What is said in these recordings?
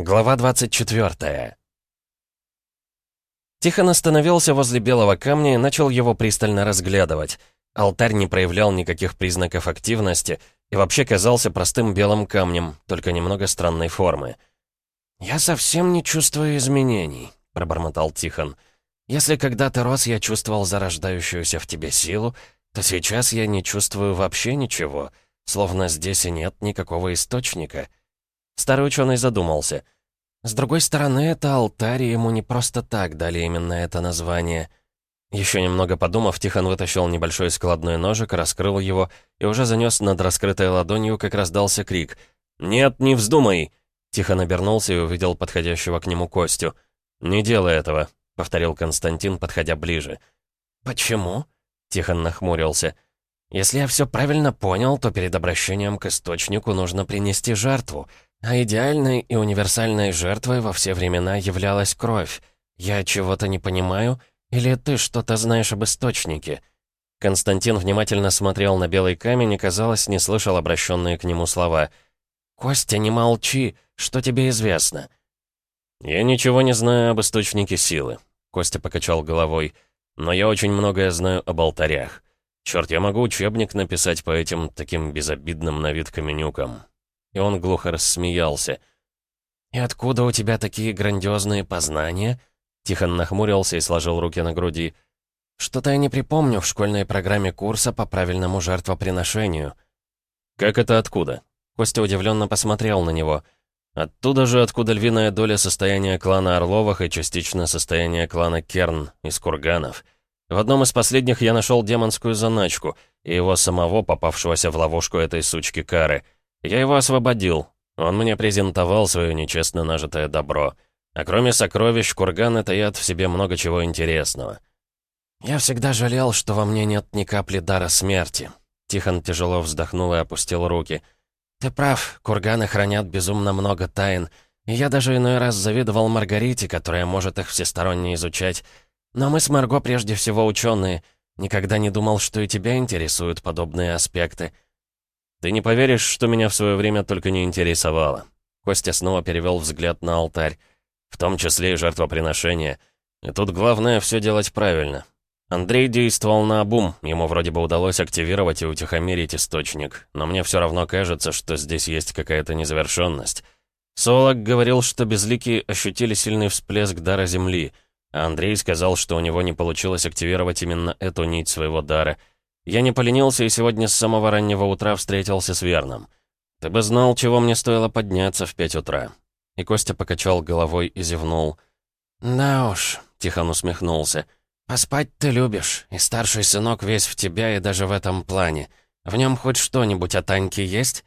Глава 24 Тихон остановился возле белого камня и начал его пристально разглядывать. Алтарь не проявлял никаких признаков активности и вообще казался простым белым камнем, только немного странной формы. «Я совсем не чувствую изменений», — пробормотал Тихон. «Если когда ты рос, я чувствовал зарождающуюся в тебе силу, то сейчас я не чувствую вообще ничего, словно здесь и нет никакого источника». Старый ученый задумался. С другой стороны, это алтарь, и ему не просто так дали именно это название. Еще немного подумав, Тихон вытащил небольшой складной ножик, раскрыл его и уже занес над раскрытой ладонью, как раздался крик. «Нет, не вздумай!» Тихон обернулся и увидел подходящего к нему Костю. «Не делай этого», — повторил Константин, подходя ближе. «Почему?» — Тихон нахмурился. «Если я все правильно понял, то перед обращением к источнику нужно принести жертву». А идеальной и универсальной жертвой во все времена являлась кровь. Я чего-то не понимаю, или ты что-то знаешь об источнике?» Константин внимательно смотрел на белый камень и, казалось, не слышал обращенные к нему слова. «Костя, не молчи! Что тебе известно?» «Я ничего не знаю об источнике силы», — Костя покачал головой. «Но я очень многое знаю об алтарях. Черт, я могу учебник написать по этим таким безобидным на вид каменюкам. И он глухо рассмеялся. «И откуда у тебя такие грандиозные познания?» Тихон нахмурился и сложил руки на груди. «Что-то я не припомню в школьной программе курса по правильному жертвоприношению». «Как это откуда?» Костя удивленно посмотрел на него. «Оттуда же, откуда львиная доля состояния клана Орловых и частично состояние клана Керн из Курганов. В одном из последних я нашел демонскую заначку и его самого, попавшегося в ловушку этой сучки Кары — я его освободил. Он мне презентовал свое нечестно нажитое добро. А кроме сокровищ, курганы таят в себе много чего интересного. «Я всегда жалел, что во мне нет ни капли дара смерти». Тихон тяжело вздохнул и опустил руки. «Ты прав, курганы хранят безумно много тайн, и я даже иной раз завидовал Маргарите, которая может их всесторонне изучать. Но мы с Марго прежде всего ученые. Никогда не думал, что и тебя интересуют подобные аспекты». «Ты не поверишь, что меня в свое время только не интересовало». Костя снова перевел взгляд на алтарь. В том числе и жертвоприношение. И тут главное все делать правильно. Андрей действовал на обум, ему вроде бы удалось активировать и утихомирить источник, но мне все равно кажется, что здесь есть какая-то незавершенность. Солок говорил, что безликие ощутили сильный всплеск дара Земли, а Андрей сказал, что у него не получилось активировать именно эту нить своего дара — я не поленился и сегодня с самого раннего утра встретился с Верном. Ты бы знал, чего мне стоило подняться в пять утра. И Костя покачал головой и зевнул. «Да уж», — Тихон усмехнулся. «Поспать ты любишь, и старший сынок весь в тебя и даже в этом плане. В нем хоть что-нибудь о Таньке есть?»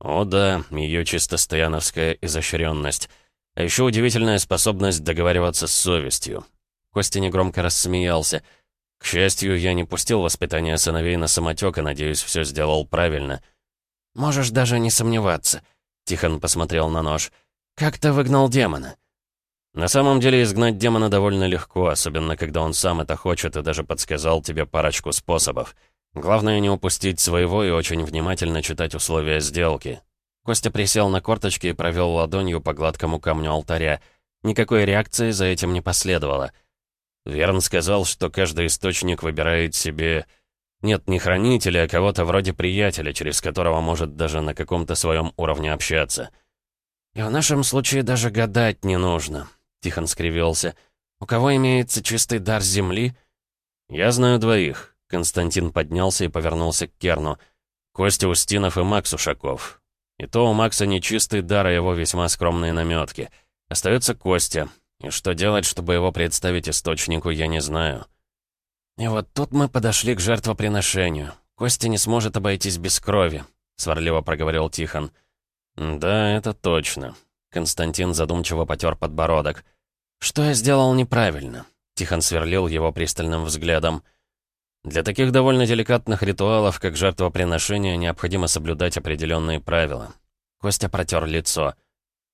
«О да, ее чисто стояновская изощренность. А еще удивительная способность договариваться с совестью». Костя негромко рассмеялся. К счастью, я не пустил воспитание сыновей на самотек и, надеюсь, все сделал правильно. «Можешь даже не сомневаться», — Тихон посмотрел на нож. «Как ты выгнал демона?» «На самом деле изгнать демона довольно легко, особенно когда он сам это хочет и даже подсказал тебе парочку способов. Главное не упустить своего и очень внимательно читать условия сделки». Костя присел на корточки и провел ладонью по гладкому камню алтаря. Никакой реакции за этим не последовало. Верн сказал, что каждый источник выбирает себе... Нет, не хранителя, а кого-то вроде приятеля, через которого может даже на каком-то своем уровне общаться. «И в нашем случае даже гадать не нужно», — Тихон скривился. «У кого имеется чистый дар земли?» «Я знаю двоих». Константин поднялся и повернулся к Керну. «Костя Устинов и Макс Ушаков. И то у Макса нечистый дар, а его весьма скромные наметки. Остается Костя, и что делать, чтобы его представить источнику, я не знаю. И вот тут мы подошли к жертвоприношению. Костя не сможет обойтись без крови, сварливо проговорил Тихон. Да, это точно. Константин задумчиво потер подбородок. Что я сделал неправильно? Тихон сверлил его пристальным взглядом. Для таких довольно деликатных ритуалов, как жертвоприношение, необходимо соблюдать определенные правила. Костя протер лицо.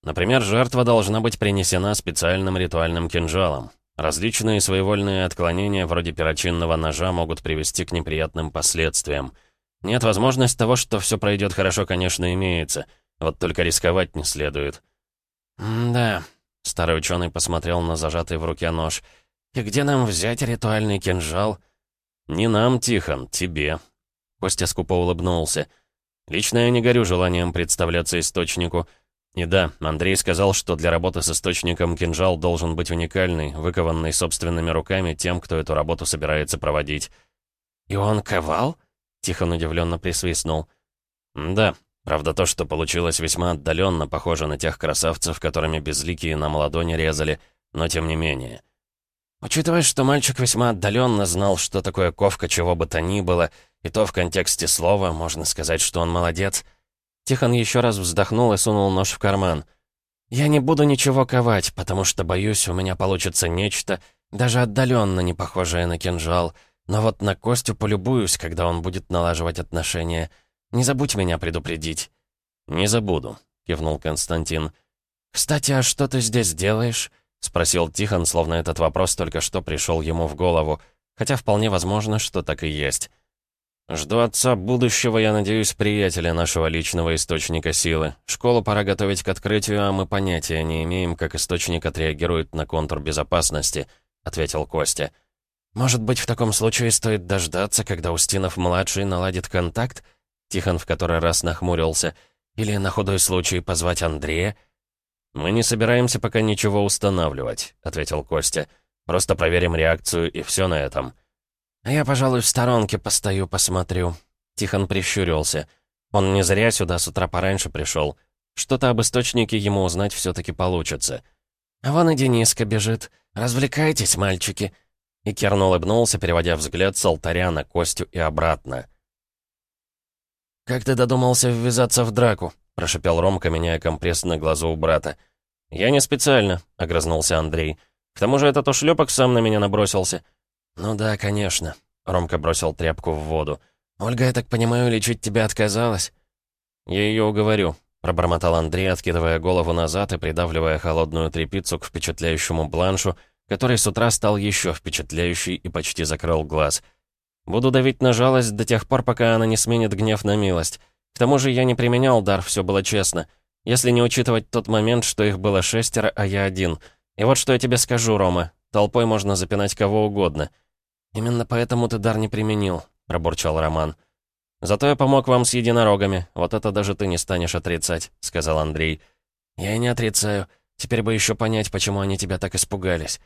Например, жертва должна быть принесена специальным ритуальным кинжалом. Различные своевольные отклонения вроде перочинного ножа могут привести к неприятным последствиям. Нет, возможность того, что все пройдет хорошо, конечно, имеется. Вот только рисковать не следует. «Да», — старый ученый посмотрел на зажатый в руке нож. «И где нам взять ритуальный кинжал?» «Не нам, Тихон, тебе». Костя скупо улыбнулся. «Лично я не горю желанием представляться источнику. И да, Андрей сказал, что для работы с источником кинжал должен быть уникальный, выкованный собственными руками тем, кто эту работу собирается проводить». «И он ковал?» — Тихон удивленно присвистнул. «Да, правда то, что получилось весьма отдаленно, похоже на тех красавцев, которыми безликие нам ладони резали, но тем не менее». Учитывая, что мальчик весьма отдаленно знал, что такое ковка чего бы то ни было, и то в контексте слова, можно сказать, что он молодец. Тихон еще раз вздохнул и сунул нож в карман. «Я не буду ничего ковать, потому что, боюсь, у меня получится нечто, даже отдаленно не похожее на кинжал. Но вот на Костю полюбуюсь, когда он будет налаживать отношения. Не забудь меня предупредить». «Не забуду», — кивнул Константин. «Кстати, а что ты здесь делаешь?» — спросил Тихон, словно этот вопрос только что пришел ему в голову, хотя вполне возможно, что так и есть. «Жду отца будущего, я надеюсь, приятеля нашего личного источника силы. Школу пора готовить к открытию, а мы понятия не имеем, как источник отреагирует на контур безопасности», — ответил Костя. «Может быть, в таком случае стоит дождаться, когда Устинов-младший наладит контакт?» Тихон в который раз нахмурился. «Или на худой случай позвать Андрея?» «Мы не собираемся пока ничего устанавливать», — ответил Костя. «Просто проверим реакцию, и все на этом». «А я, пожалуй, в сторонке постою, посмотрю». Тихон прищурился. Он не зря сюда с утра пораньше пришел. Что-то об источнике ему узнать все таки получится. «А вон и Дениска бежит. Развлекайтесь, мальчики». И Керн улыбнулся, переводя взгляд с алтаря на Костю и обратно. «Как ты додумался ввязаться в драку?» — прошипел Ромка, меняя компресс на глазу у брата. «Я не специально», — огрызнулся Андрей. «К тому же этот ушлепок сам на меня набросился». «Ну да, конечно», — Ромка бросил тряпку в воду. «Ольга, я так понимаю, лечить тебя отказалась?» «Я ее уговорю», — пробормотал Андрей, откидывая голову назад и придавливая холодную тряпицу к впечатляющему бланшу, который с утра стал еще впечатляющий и почти закрыл глаз. «Буду давить на жалость до тех пор, пока она не сменит гнев на милость. К тому же я не применял дар, все было честно. Если не учитывать тот момент, что их было шестеро, а я один. И вот что я тебе скажу, Рома. Толпой можно запинать кого угодно. «Именно поэтому ты дар не применил», — пробурчал Роман. «Зато я помог вам с единорогами. Вот это даже ты не станешь отрицать», — сказал Андрей. «Я и не отрицаю. Теперь бы еще понять, почему они тебя так испугались».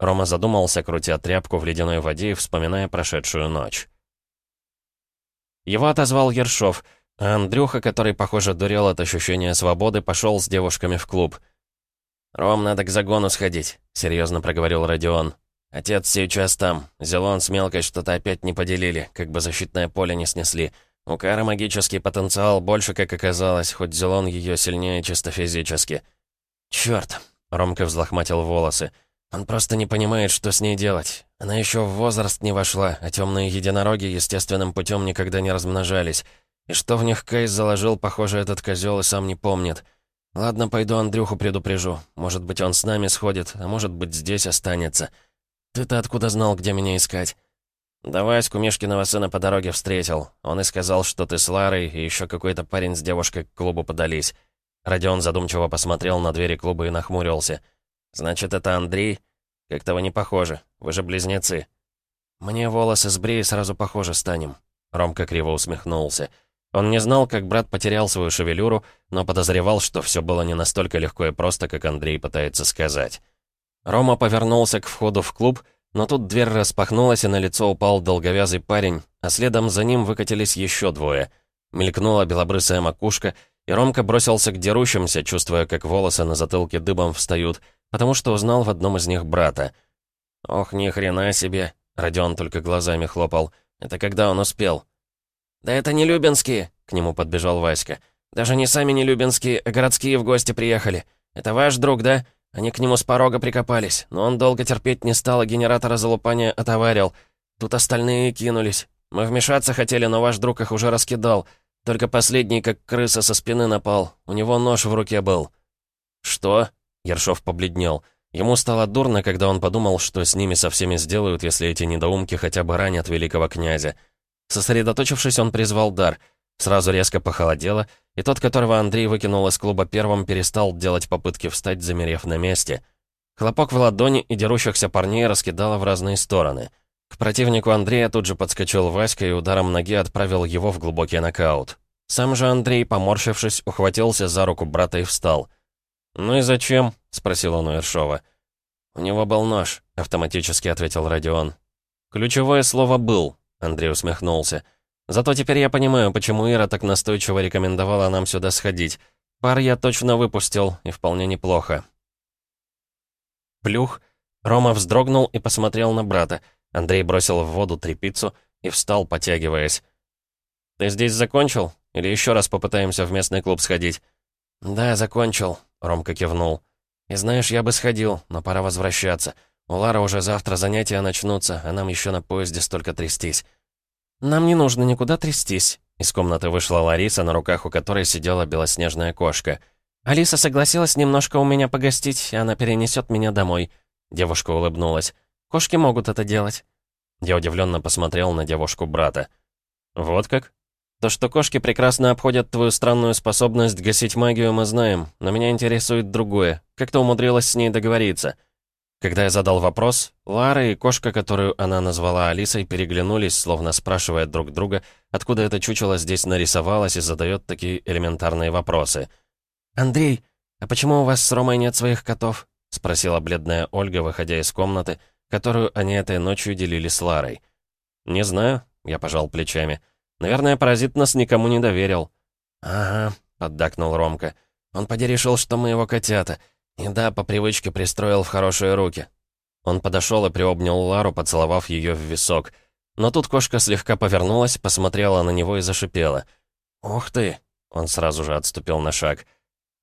Рома задумался, крутя тряпку в ледяной воде и вспоминая прошедшую ночь. Его отозвал Ершов — а Андрюха, который, похоже, дурел от ощущения свободы, пошел с девушками в клуб. «Ром, надо к загону сходить», — серьезно проговорил Родион. «Отец сейчас там. Зелон с мелкой что-то опять не поделили, как бы защитное поле не снесли. У Кары магический потенциал больше, как оказалось, хоть Зелон ее сильнее чисто физически». «Чёрт!» — Ромка взлохматил волосы. «Он просто не понимает, что с ней делать. Она еще в возраст не вошла, а темные единороги естественным путем никогда не размножались». И что в них Кейс заложил, похоже, этот козел и сам не помнит. Ладно, пойду Андрюху предупрежу. Может быть, он с нами сходит, а может быть, здесь останется. Ты-то откуда знал, где меня искать? Да Ваську Мишкиного сына по дороге встретил. Он и сказал, что ты с Ларой и еще какой-то парень с девушкой к клубу подались. Родион задумчиво посмотрел на двери клуба и нахмурился. «Значит, это Андрей? Как-то вы не похожи. Вы же близнецы». «Мне волосы сбрей, сразу похожи станем». Ромка криво усмехнулся. Он не знал, как брат потерял свою шевелюру, но подозревал, что все было не настолько легко и просто, как Андрей пытается сказать. Рома повернулся к входу в клуб, но тут дверь распахнулась, и на лицо упал долговязый парень, а следом за ним выкатились еще двое. Мелькнула белобрысая макушка, и Ромка бросился к дерущимся, чувствуя, как волосы на затылке дыбом встают, потому что узнал в одном из них брата. «Ох, ни хрена себе!» — Родион только глазами хлопал. «Это когда он успел?» «Да это не Любинские!» — к нему подбежал Васька. «Даже не сами не Любинские, а городские в гости приехали. Это ваш друг, да? Они к нему с порога прикопались, но он долго терпеть не стал и генератора залупания отоварил. Тут остальные кинулись. Мы вмешаться хотели, но ваш друг их уже раскидал. Только последний, как крыса, со спины напал. У него нож в руке был». «Что?» — Ершов побледнел. Ему стало дурно, когда он подумал, что с ними со всеми сделают, если эти недоумки хотя бы ранят великого князя. Сосредоточившись, он призвал дар. Сразу резко похолодело, и тот, которого Андрей выкинул из клуба первым, перестал делать попытки встать, замерев на месте. Хлопок в ладони и дерущихся парней раскидало в разные стороны. К противнику Андрея тут же подскочил Васька и ударом ноги отправил его в глубокий нокаут. Сам же Андрей, поморщившись, ухватился за руку брата и встал. «Ну и зачем?» — спросил он у Ершова. «У него был нож», — автоматически ответил Родион. «Ключевое слово «был», — Андрей усмехнулся. «Зато теперь я понимаю, почему Ира так настойчиво рекомендовала нам сюда сходить. Пар я точно выпустил, и вполне неплохо». Плюх. Рома вздрогнул и посмотрел на брата. Андрей бросил в воду трепицу и встал, потягиваясь. «Ты здесь закончил? Или еще раз попытаемся в местный клуб сходить?» «Да, закончил», — Ромка кивнул. «И знаешь, я бы сходил, но пора возвращаться. У Лары уже завтра занятия начнутся, а нам еще на поезде столько трястись». «Нам не нужно никуда трястись», — из комнаты вышла Лариса, на руках у которой сидела белоснежная кошка. «Алиса согласилась немножко у меня погостить, и она перенесет меня домой». Девушка улыбнулась. «Кошки могут это делать». Я удивленно посмотрел на девушку брата. «Вот как?» То, что кошки прекрасно обходят твою странную способность гасить магию, мы знаем, но меня интересует другое. Как ты умудрилась с ней договориться?» Когда я задал вопрос, Лара и кошка, которую она назвала Алисой, переглянулись, словно спрашивая друг друга, откуда это чучело здесь нарисовалось и задает такие элементарные вопросы. «Андрей, а почему у вас с Ромой нет своих котов?» — спросила бледная Ольга, выходя из комнаты, которую они этой ночью делили с Ларой. «Не знаю», — я пожал плечами. Наверное, паразит нас никому не доверил». «Ага», — поддакнул Ромка. «Он поди решил, что мы его котята. И да, по привычке пристроил в хорошие руки». Он подошел и приобнял Лару, поцеловав ее в висок. Но тут кошка слегка повернулась, посмотрела на него и зашипела. «Ух ты!» — он сразу же отступил на шаг.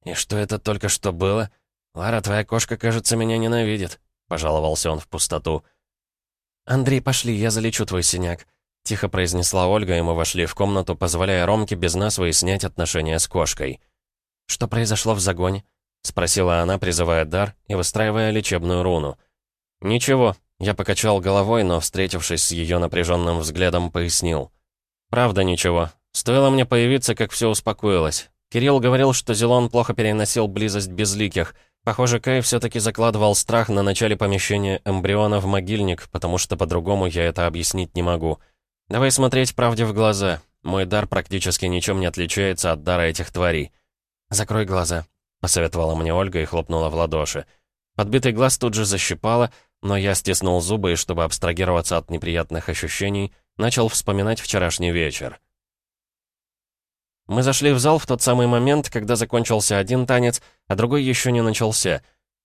«И что это только что было? Лара, твоя кошка, кажется, меня ненавидит», — пожаловался он в пустоту. «Андрей, пошли, я залечу твой синяк», — тихо произнесла Ольга, и мы вошли в комнату, позволяя Ромке без нас выяснять отношения с кошкой. «Что произошло в загоне?» — спросила она, призывая дар и выстраивая лечебную руну. «Ничего», — я покачал головой, но, встретившись с ее напряженным взглядом, пояснил. «Правда ничего. Стоило мне появиться, как все успокоилось. Кирилл говорил, что Зелон плохо переносил близость безликих. Похоже, Кай все-таки закладывал страх на начале помещения эмбриона в могильник, потому что по-другому я это объяснить не могу». «Давай смотреть правде в глаза. Мой дар практически ничем не отличается от дара этих тварей». «Закрой глаза», — посоветовала мне Ольга и хлопнула в ладоши. Подбитый глаз тут же защипало, но я стиснул зубы и, чтобы абстрагироваться от неприятных ощущений, начал вспоминать вчерашний вечер. Мы зашли в зал в тот самый момент, когда закончился один танец, а другой еще не начался.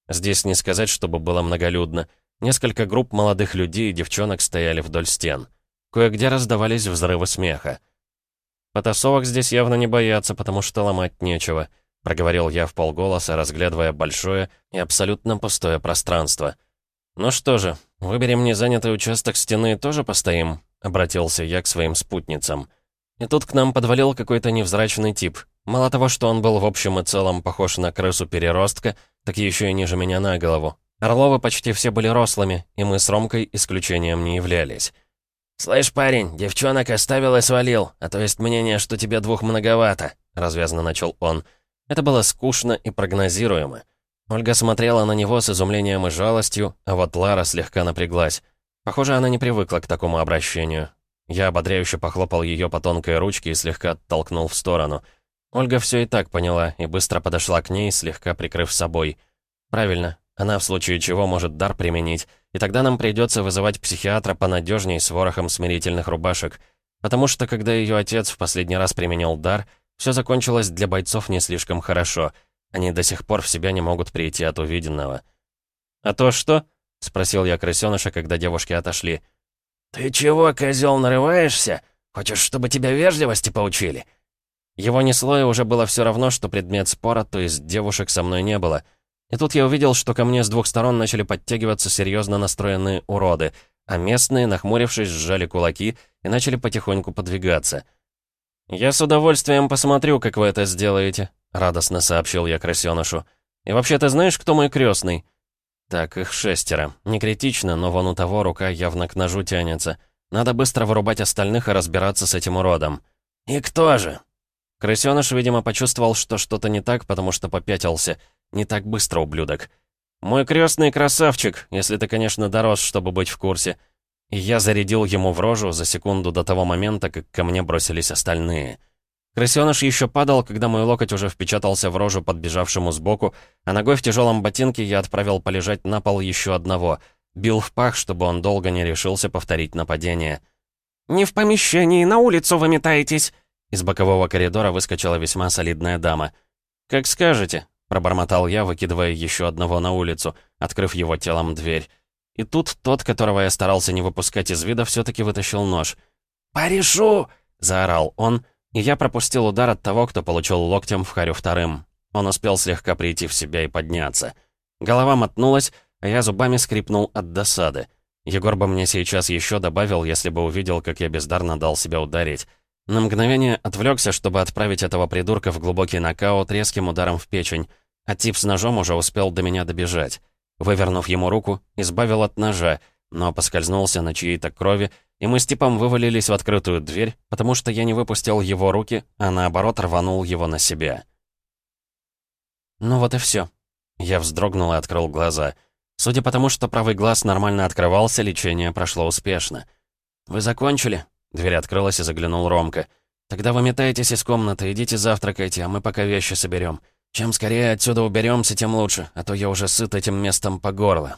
Здесь не сказать, чтобы было многолюдно. Несколько групп молодых людей и девчонок стояли вдоль стен. Кое-где раздавались взрывы смеха. «Потасовок здесь явно не боятся, потому что ломать нечего», — проговорил я в полголоса, разглядывая большое и абсолютно пустое пространство. «Ну что же, выберем незанятый участок стены и тоже постоим», — обратился я к своим спутницам. И тут к нам подвалил какой-то невзрачный тип. Мало того, что он был в общем и целом похож на крысу-переростка, так еще и ниже меня на голову. Орловы почти все были рослыми, и мы с Ромкой исключением не являлись. «Слышь, парень, девчонок оставил и свалил, а то есть мнение, что тебе двух многовато», — развязно начал он. Это было скучно и прогнозируемо. Ольга смотрела на него с изумлением и жалостью, а вот Лара слегка напряглась. Похоже, она не привыкла к такому обращению. Я ободряюще похлопал ее по тонкой ручке и слегка оттолкнул в сторону. Ольга все и так поняла и быстро подошла к ней, слегка прикрыв собой. «Правильно, она в случае чего может дар применить, и тогда нам придется вызывать психиатра понадежней с ворохом смирительных рубашек. Потому что, когда ее отец в последний раз применял дар, все закончилось для бойцов не слишком хорошо. Они до сих пор в себя не могут прийти от увиденного. «А то что?» — спросил я крысёныша, когда девушки отошли. «Ты чего, козел, нарываешься? Хочешь, чтобы тебя вежливости поучили?» Его несло, и уже было все равно, что предмет спора, то есть девушек со мной не было — и тут я увидел, что ко мне с двух сторон начали подтягиваться серьезно настроенные уроды, а местные, нахмурившись, сжали кулаки и начали потихоньку подвигаться. «Я с удовольствием посмотрю, как вы это сделаете», — радостно сообщил я крысёнышу. «И вообще, ты знаешь, кто мой крестный? «Так, их шестеро. Не критично, но вон у того рука явно к ножу тянется. Надо быстро вырубать остальных и разбираться с этим уродом». «И кто же?» Крысёныш, видимо, почувствовал, что что-то не так, потому что попятился. Не так быстро, ублюдок. «Мой крестный красавчик, если ты, конечно, дорос, чтобы быть в курсе». Я зарядил ему в рожу за секунду до того момента, как ко мне бросились остальные. Крысёныш еще падал, когда мой локоть уже впечатался в рожу подбежавшему сбоку, а ногой в тяжелом ботинке я отправил полежать на пол еще одного. Бил в пах, чтобы он долго не решился повторить нападение. «Не в помещении, на улицу вы метаетесь!» Из бокового коридора выскочила весьма солидная дама. «Как скажете», — пробормотал я, выкидывая еще одного на улицу, открыв его телом дверь. И тут тот, которого я старался не выпускать из вида, все-таки вытащил нож. «Порешу!» — заорал он, и я пропустил удар от того, кто получил локтем в харю вторым. Он успел слегка прийти в себя и подняться. Голова мотнулась, а я зубами скрипнул от досады. Егор бы мне сейчас еще добавил, если бы увидел, как я бездарно дал себя ударить. На мгновение отвлекся, чтобы отправить этого придурка в глубокий нокаут резким ударом в печень, а тип с ножом уже успел до меня добежать. Вывернув ему руку, избавил от ножа, но поскользнулся на чьей-то крови, и мы с типом вывалились в открытую дверь, потому что я не выпустил его руки, а наоборот рванул его на себя. Ну вот и все. Я вздрогнул и открыл глаза. Судя по тому, что правый глаз нормально открывался, лечение прошло успешно. «Вы закончили?» Дверь открылась и заглянул Ромка. «Тогда вы метаетесь из комнаты, идите завтракайте, а мы пока вещи соберем. Чем скорее отсюда уберемся, тем лучше, а то я уже сыт этим местом по горло».